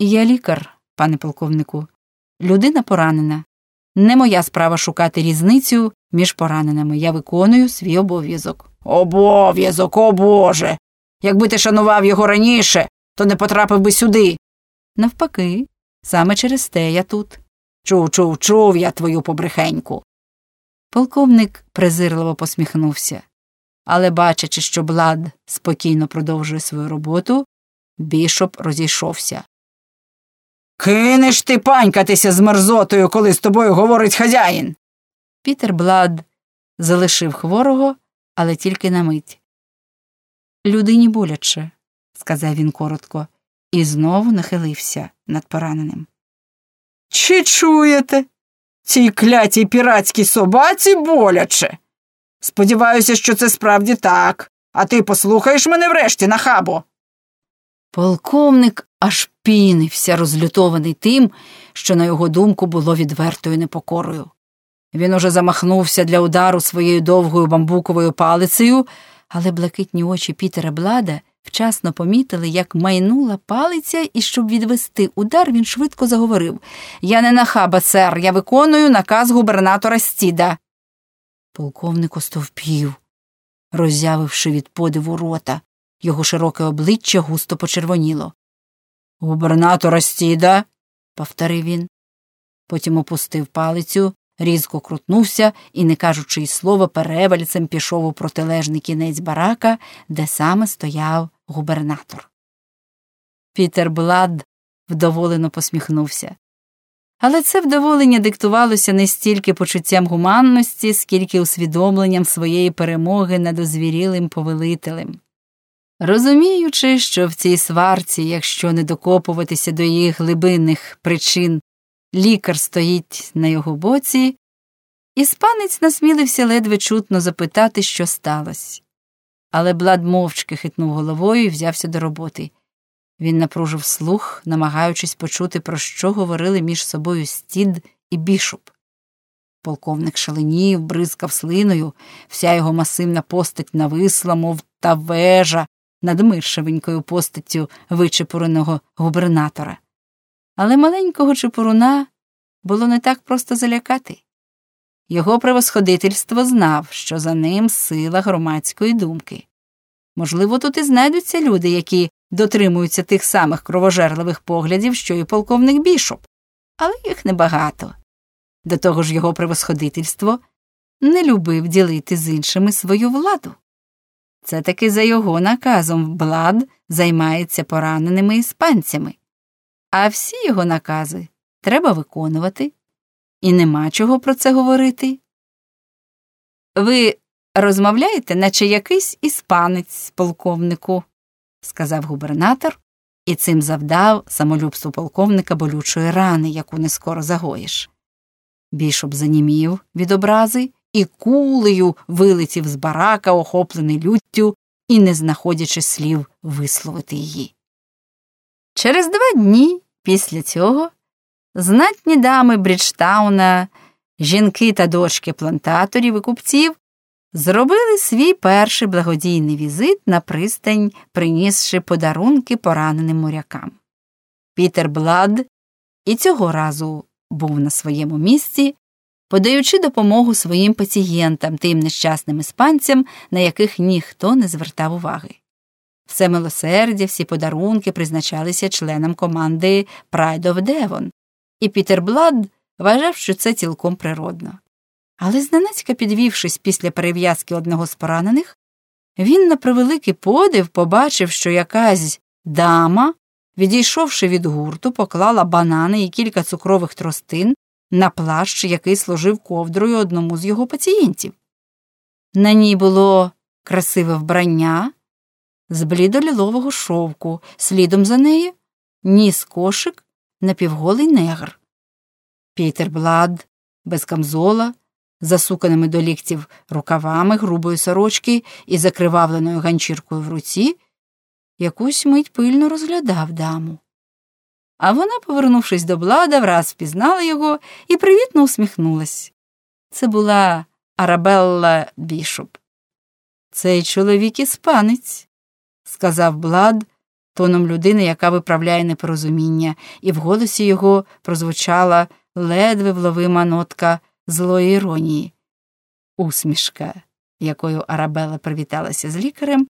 Я лікар, пане полковнику, людина поранена. Не моя справа шукати різницю між пораненими. Я виконую свій обов'язок. Обов'язок, о Боже. Якби ти шанував його раніше, то не потрапив би сюди. Навпаки, саме через те я тут. Чув, чув, чув я твою побрехеньку. Полковник презирливо посміхнувся, але, бачачи, що Блад спокійно продовжує свою роботу, бішоп розійшовся. Кинеш ти панькатися з мерзотою, коли з тобою говорить хазяїн. Пітер Блад залишив хворого, але тільки на мить. Людині боляче, сказав він коротко, і знову нахилився над пораненим. Чи чуєте? Цій клятій піратській собаці боляче. Сподіваюся, що це справді так, а ти послухаєш мене врешті нахабо. Полковник аж пінився, розлютований тим, що, на його думку, було відвертою непокорою. Він уже замахнувся для удару своєю довгою бамбуковою палицею, але блакитні очі Пітера Блада вчасно помітили, як майнула палиця, і щоб відвести удар, він швидко заговорив Я не нахаба, сер, я виконую наказ губернатора Стіда. Полковник остовпів, роззявивши від подиву рота. Його широке обличчя густо почервоніло. Губернатора Стіда, повторив він. Потім опустив палицю, різко крутнувся і, не кажучи й слова, перевальцем пішов у протилежний кінець барака, де саме стояв губернатор. Пітер Блад вдоволено посміхнувся. Але це вдоволення диктувалося не стільки почуттям гуманності, скільки усвідомленням своєї перемоги над озвірілим повелителем. Розуміючи, що в цій сварці, якщо не докопуватися до їх глибинних причин, лікар стоїть на його боці, іспанець насмілився ледве чутно запитати, що сталося. Але Блад мовчки хитнув головою і взявся до роботи. Він напружив слух, намагаючись почути, про що говорили між собою стід і бішоп. Полковник шаленів, бризкав слиною, вся його масивна постать нависла, мов та вежа над миршевенькою постаттю вичепуреного губернатора. Але маленького чепуруна було не так просто залякати. Його превосходительство знав, що за ним сила громадської думки. Можливо, тут і знайдуться люди, які дотримуються тих самих кровожерливих поглядів, що і полковник бішоп, але їх небагато. До того ж, його превосходительство не любив ділити з іншими свою владу. Це таки за його наказом Блад займається пораненими іспанцями, а всі його накази треба виконувати, і нема чого про це говорити. Ви розмовляєте, наче якийсь іспанець, полковнику, сказав губернатор, і цим завдав самолюбству полковника болючої рани, яку не скоро загоїш. Бішоп занімів від образи і кулею вилетів з барака, охоплений люттю і не знаходячи слів висловити її. Через два дні після цього знатні дами Бріджтауна, жінки та дочки плантаторів і купців зробили свій перший благодійний візит на пристань, принісши подарунки пораненим морякам. Пітер Блад і цього разу був на своєму місці, подаючи допомогу своїм пацієнтам, тим нещасним іспанцям, на яких ніхто не звертав уваги. Все милосердя, всі подарунки призначалися членам команди Pride of Devon, і Пітер Блад вважав, що це цілком природно. Але зненацька підвівшись після перев'язки одного з поранених, він на превеликий подив побачив, що якась дама, відійшовши від гурту, поклала банани і кілька цукрових тростин на плащ, який служив ковдрою одному з його пацієнтів. На ній було красиве вбрання з блідолілового шовку, слідом за нею ніс кошик напівголий негр. Пітер Блад без камзола, засуканими до ліктів рукавами грубої сорочки і закривавленою ганчіркою в руці, якусь мить пильно розглядав даму. А вона, повернувшись до блада, враз впізнала його і привітно усміхнулась. Це була Арабелла Бішоп. Цей чоловік іспанець, сказав Блад, тоном людини, яка виправляє непорозуміння, і в голосі його прозвучала ледве вловима нотка злої іронії. Усмішка, якою Арабела привіталася з лікарем,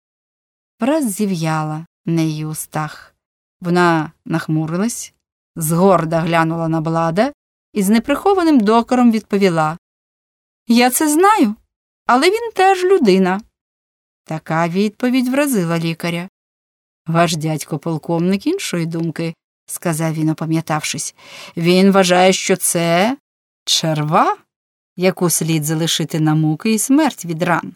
враз зів'яла на її устах. Вона нахмурилась, згорда глянула на блада і з неприхованим докором відповіла Я це знаю, але він теж людина. Така відповідь вразила лікаря. Ваш дядько полковник іншої думки, сказав він, опам'ятавшись. Він вважає, що це черва, яку слід залишити на муки і смерть від ран.